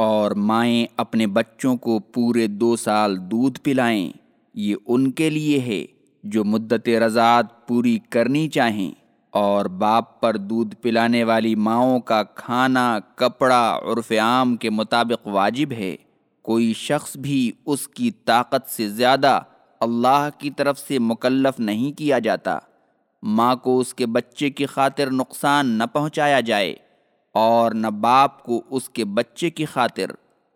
اور مائیں اپنے بچوں کو پورے دو سال دودھ پلائیں، یہ ان کے لیے ہے جو مدت رضاعت پوری کرنی چاہیں۔ اور باپ پر دودھ پلانے والی ماؤں کا کھانا، کپڑا، عرف عام کے مطابق واجب ہے۔ کوئی شخص بھی اس کی طاقت سے زیادہ اللہ کی طرف سے مکلف نہیں کیا جاتا۔ ماں کو اس کے بچے کی خاطر نقصان نہ پہنچایا جائے۔ اور نہ باپ کو اس کے بچے کی خاطر۔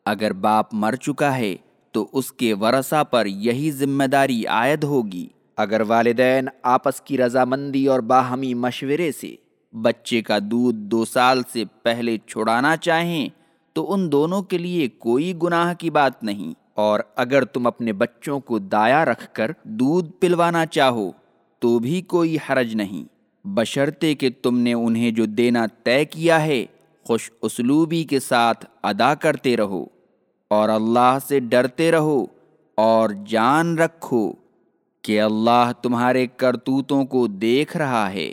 اگر باپ مر چکا ہے تو اس کے ورثہ پر یہی ذمہ داری عائد ہوگی۔ اگر والدین آپس کی رضامندی اور باہمی مشورے سے بچے کا دودھ دو سال سے پہلے چھڑانا چاہیں، تو ان دونوں کے لیے کوئی گناہ کی بات نہیں۔ اور اگر تم اپنے بچوں کو دایا رکھ کر دودھ پلوانا چاہو، تو بھی کوئی حرج نہیں۔ بشرطے کہ تم نے انہیں جو دینا طے کیا ہے خوش اسلوبی کے ساتھ ادا کرتے رہو اور اللہ سے ڈرتے رہو اور جان رکھو کہ اللہ تمہارے کرتوتوں کو دیکھ رہا ہے۔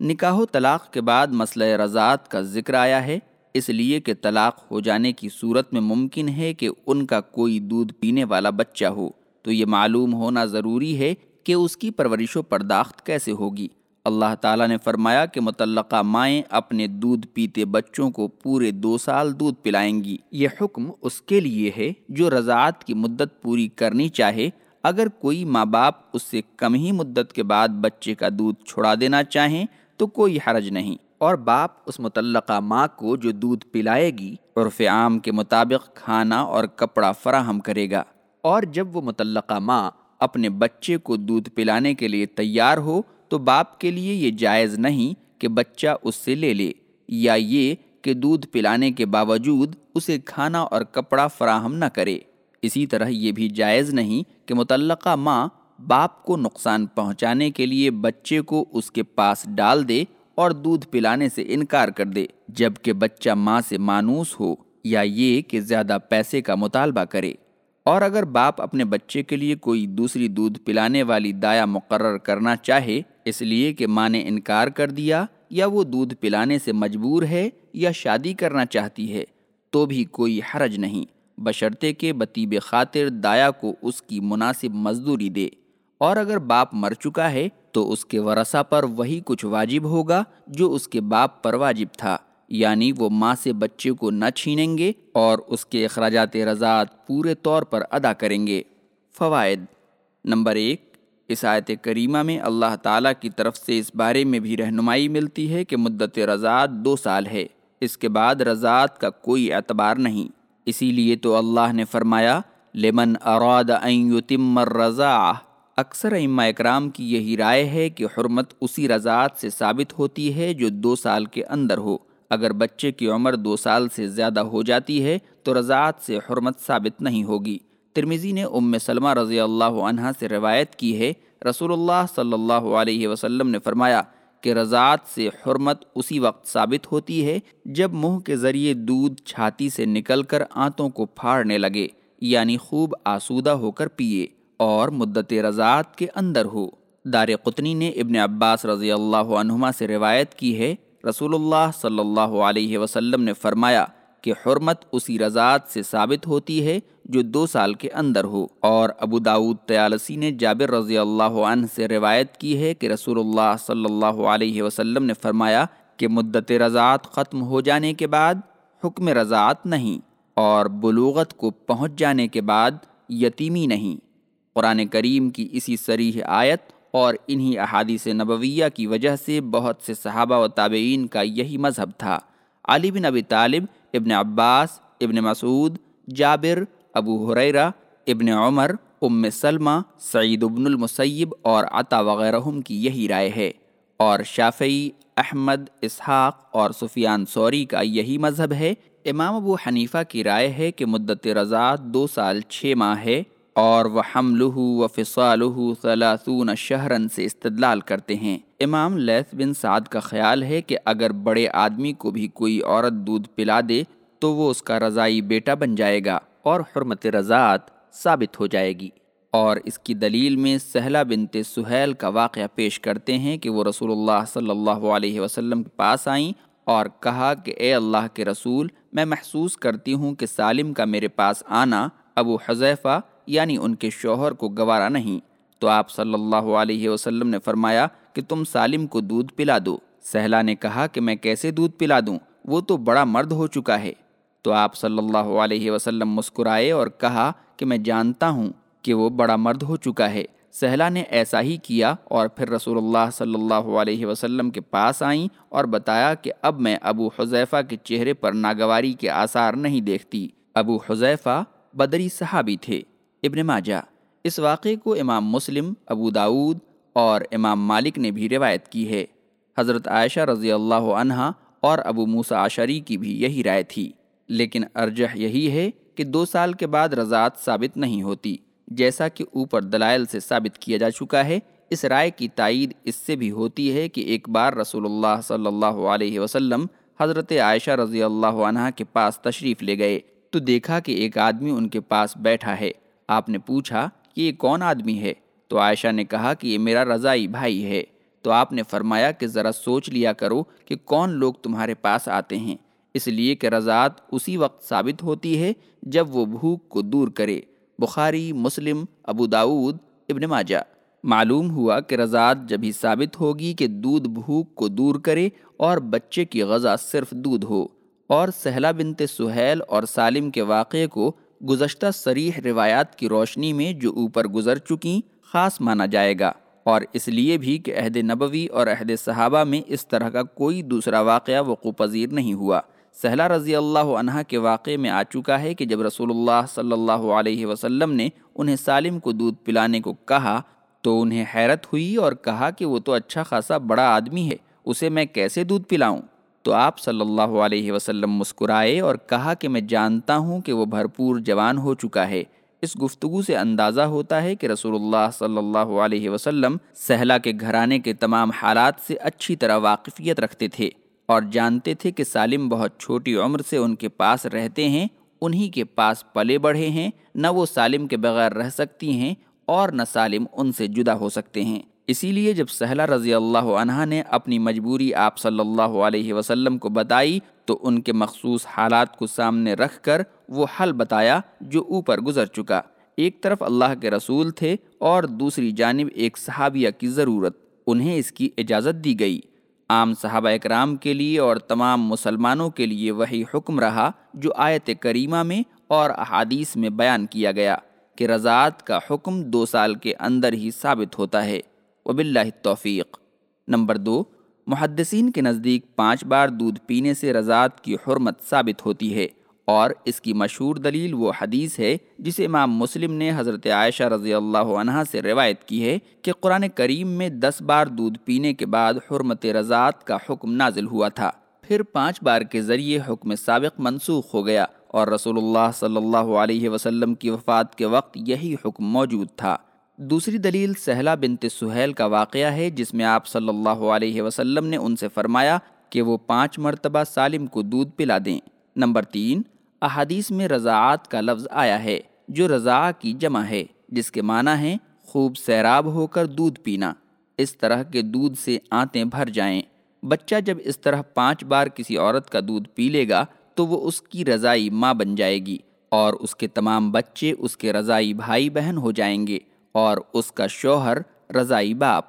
نکاح و طلاق کے بعد مسئلہ رضاعت کا ذکر آیا ہے، اس لیے کہ طلاق ہو جانے کی صورت میں ممکن ہے کہ ان کا کوئی دودھ پینے والا بچہ ہو۔ تو یہ معلوم ہونا ضروری ہے کہ اس کی پرورش و پرداخت کیسے ہوگی۔ اللہ تعالیٰ نے فرمایا کہ متعلقہ مائیں اپنے دودھ پیتے بچوں کو پورے دو سال دودھ پلائیں گی۔ یہ حکم اس کے لیے ہے جو رضاعت کی مدت پوری کرنی چاہے۔ اگر کوئی ماں باپ اس سے کم ہی مدت کے بعد بچے کا دودھ چھڑا دینا چاہیں تو کوئی حرج نہیں۔ اور باپ اس متعلقہ ماں کو جو دودھ پلائے گی، عرف عام کے مطابق کھانا اور کپڑا فراہم کرے گا۔ اور جب وہ متعلقہ ماں اپنے بچے کو دودھ پلانے کے لیے تیار ہو تو باپ کے لیے یہ جائز نہیں کہ بچہ اس سے لے لے، یا یہ کہ دودھ پلانے کے باوجود اسے کھانا اور کپڑا فراہم نہ کرے۔ اسی طرح یہ بھی جائز نہیں کہ متعلقہ ماں باپ کو نقصان پہنچانے کے لیے بچے کو اس کے پاس ڈال دے اور دودھ پلانے سے انکار کر دے جبکہ بچہ ماں سے مانوس ہو، یا یہ کہ زیادہ پیسے کا مطالبہ کرے۔ اور اگر باپ اپنے بچے کے لیے کوئی دوسری دودھ پلانے والی دایا مقرر کرنا چاہے، اس لیے کہ ماں نے انکار کر دیا یا وہ دودھ پلانے سے مجبور ہے یا شادی کرنا چاہتی ہے، تو بھی کوئی حرج نہیں۔ بشرطے کے بطیب خاطر دایا کو اس کی مناسب مزدوری دے۔ اور اگر باپ مر چکا ہے، تو اس کے ورثہ پر وہی کچھ واجب ہوگا جو اس کے باپ پر واجب تھا۔ یعنی وہ ماں سے بچے کو نہ چھینیں گے اور اس کے اخراجات رضاعت پورے طور پر ادا کریں گے۔ فوائد نمبر ایک، اس آیت کریمہ میں اللہ تعالیٰ کی طرف سے اس بارے میں بھی رہنمائی ملتی ہے کہ مدت رضاعت دو سال ہے۔ اس کے بعد رضاعت کا کوئی اعتبار نہیں۔ اسی لیے تو اللہ نے فرمایا، لمن اراد ان یتم الرضاعہ۔ اکثر امہ اکرام کی یہی رائے ہے کہ حرمت اسی رضاعت سے ثابت ہوتی ہے جو دو سال کے اندر ہو۔ اگر بچے کی عمر دو سال سے زیادہ ہو جاتی ہے، تو رضاعت سے حرمت ثابت نہیں ہوگی۔ ترمیزی نے ام سلمہ رضی اللہ عنہ سے روایت کی ہے۔ رسول اللہ صلی اللہ علیہ وسلم نے فرمایا کہ رضاعت سے حرمت اسی وقت ثابت ہوتی ہے جب منہ کے ذریعے دودھ چھاتی سے نکل کر آنتوں کو پھاڑنے لگے یعنی خوب آسودہ ہو کر پیے اور مدت رضاعت کے اندر ہو۔ دار قطنی نے ابن عباس رضی اللہ عنہما سے روایت کی ہے رسول اللہ صلی اللہ علیہ وسلم نے فرمایا کہ حرمت اسی رضاعت سے ثابت ہوتی ہے جو دو سال کے اندر ہو۔ اور ابو داود تیالسی نے جابر رضی اللہ عنہ سے روایت کی ہے کہ رسول اللہ صلی اللہ علیہ وسلم نے فرمایا کہ مدت رضاعت ختم ہو جانے کے بعد حکم رضاعت نہیں اور بلوغت کو پہنچ جانے کے بعد یتیمی نہیں۔ قرآن کریم کی اسی سریح آیت اور انہی احادیث نبویہ کی وجہ سے بہت سے صحابہ و تابعین کا یہی مذہب تھا۔ علی بن ابی طالب، ابن عباس، ابن مسعود، جابر، ابو حریرہ ابن عمر، ام سلمہ، سعید ابن المسیب اور عطا وغیرہ کی یہی رائے ہے۔ اور شافعی، احمد، اسحاق اور سفیان سوری کا یہی مذہب ہے۔ امام ابو حنیفہ کی رائے ہے کہ مدت رضا دو سال چھ ماہ ہے۔ اور وہ حملہ و فصالہ ثلاثون شہرن سے استدلال کرتے ہیں۔ امام لیث بن سعد کا خیال ہے کہ اگر بڑے آدمی کو بھی کوئی عورت دودھ پلا دے تو وہ اس کا رضائی بیٹا بن جائے گا اور حرمت رضاعت ثابت ہو جائے گی۔ اور اس کی دلیل میں سہلا بنت سہیل کا واقعہ پیش کرتے ہیں کہ وہ رسول اللہ صلی اللہ علیہ وسلم کے پاس آئیں اور کہا کہ اے اللہ کے رسول، میں محسوس کرتی ہوں کہ سالم کا میرے پاس آنا ابو حذیفہ یعنی ان کے شوہر کو گوارا نہیں۔ تو آپ صلی اللہ علیہ وسلم نے فرمایا کہ تم سالم کو دودھ پلا دو۔ سہلا نے کہا کہ میں کیسے دودھ پلا دوں؟ وہ تو بڑا مرد ہو چکا ہے۔ تو آپ صلی اللہ علیہ وسلم مسکرائے اور کہا کہ میں جانتا ہوں کہ وہ بڑا مرد ہو چکا ہے۔ سہلا نے ایسا ہی کیا اور پھر رسول اللہ صلی اللہ علیہ وسلم کے پاس آئیں اور بتایا کہ اب میں ابو حذیفہ کے چہرے پر ناگواری کے آثار نہیں دیکھتی۔ ابو حذیفہ بدری صحابی تھے۔ ابن ماجہ۔ اس واقعے کو امام مسلم، ابو داود اور امام مالک نے بھی روایت کی ہے۔ حضرت عائشہ رضی اللہ عنہ اور ابو موسا عشری کی بھی یہی رائے تھی۔ لیکن ارجح یہی ہے کہ دو سال کے بعد رضاعت ثابت نہیں ہوتی۔ جیسا کہ اوپر دلائل سے ثابت کیا جا چکا ہے، اس رائے کی تائید اس سے بھی ہوتی ہے کہ ایک بار رسول اللہ صلی اللہ علیہ وسلم حضرت عائشہ رضی اللہ عنہ کے پاس تشریف لے گئے۔ تو دیکھا کہ ایک آدمی ان کے پاس بیٹھا ہے۔ آپ نے پوچھا کہ یہ کون آدمی ہے؟ تو عائشہ نے کہا کہ یہ میرا رضائی بھائی ہے۔ تو آپ نے فرمایا کہ ذرا سوچ لیا کرو کہ کون لوگ تمہارے پاس آتے ہیں۔ اس لیے کہ رضاعت اسی وقت ثابت ہوتی ہے جب وہ بھوک کو دور کرے۔ بخاری، مسلم، ابو داود ابن ماجہ۔ معلوم ہوا کہ رضاعت جب ہی ثابت ہوگی کہ دودھ بھوک کو دور کرے اور بچے کی غذا صرف دودھ ہو، اور سہلا بنت سہیل اور سالم کے واقعے کو گزشتہ سریح روایات کی روشنی میں جو اوپر گزر چکیں خاص مانا جائے گا۔ اور اس لیے بھی کہ عہد نبوی اور عہد صحابہ میں اس طرح کا کوئی دوسرا واقعہ وقوع پذیر نہیں ہوا۔ سہلا رضی اللہ عنہ کے واقعے میں آ چکا ہے کہ جب رسول اللہ صلی اللہ علیہ وسلم نے انہیں سالم کو دودھ پلانے کو کہا تو انہیں حیرت ہوئی اور کہا کہ وہ تو اچھا خاصا بڑا آدمی ہے، اسے میں کیسے دودھ پلاؤں؟ تو آپ صلی اللہ علیہ وسلم مسکرائے اور کہا کہ میں جانتا ہوں کہ وہ بھرپور جوان ہو چکا ہے۔ اس گفتگو سے اندازہ ہوتا ہے کہ رسول اللہ صلی اللہ علیہ وسلم سہلا کے گھرانے کے تمام حالات سے اچھی طرح واقفیت رکھتے تھے اور جانتے تھے کہ سالم بہت چھوٹی عمر سے ان کے پاس رہتے ہیں، انہی کے پاس پلے بڑھے ہیں، نہ وہ سالم کے بغیر رہ سکتی ہیں اور نہ سالم ان سے جدا ہو سکتے ہیں۔ اسی لیے جب سہلا رضی اللہ عنہ نے اپنی مجبوری آپ صلی اللہ علیہ وسلم کو بتائی تو ان کے مخصوص حالات کو سامنے رکھ کر وہ حل بتایا جو اوپر گزر چکا۔ ایک طرف اللہ کے رسول تھے اور دوسری جانب ایک صحابیہ کی ضرورت، انہیں اس کی اجازت دی گئی۔ عام صحابہ اکرام کے لیے اور تمام مسلمانوں کے لیے وہی حکم رہا جو آیت کریمہ میں اور احادیث میں بیان کیا گیا کہ رضاعت کا حکم دو سال کے اندر ہی ثابت ہوتا ہے۔ وب اللہ توفیق نمبر دو، محدثین کے نزدیک پانچ بار دودھ پینے سے رضاعت کی حرمت ثابت ہوتی ہے، اور اس کی مشہور دلیل وہ حدیث ہے جسے امام مسلم نے حضرت عائشہ رضی اللہ عنہ سے روایت کی ہے کہ قرآن کریم میں دس بار دودھ پینے کے بعد حرمت رضاعت کا حکم نازل ہوا تھا۔ پھر پانچ بار کے ذریعے حکم سابق منسوخ ہو گیا اور رسول اللہ صلی اللہ علیہ وسلم کی وفات کے وقت یہی حکم موجود تھا۔ دوسری دلیل سہلا بنت سہیل کا واقعہ ہے، جس میں آپ صلی اللہ علیہ وسلم نے ان سے فرمایا کہ وہ پانچ مرتبہ سالم کو دودھ پلا دیں۔ نمبر تین، احادیث میں رضاعت کا لفظ آیا ہے، جو رضاع کی جمع ہے، جس کے معنی ہے خوب سیراب ہو کر دودھ پینا۔ اس طرح کے دودھ سے آنتیں بھر جائیں۔ بچہ جب اس طرح پانچ بار کسی عورت کا دودھ پی لے گا، تو وہ اس کی رضائی ماں بن جائے گی اور اس کے تمام بچے اس کے رضائی بھائی بہن ہو جائیں گے۔ اور اس کا شوہر رضائی باپ۔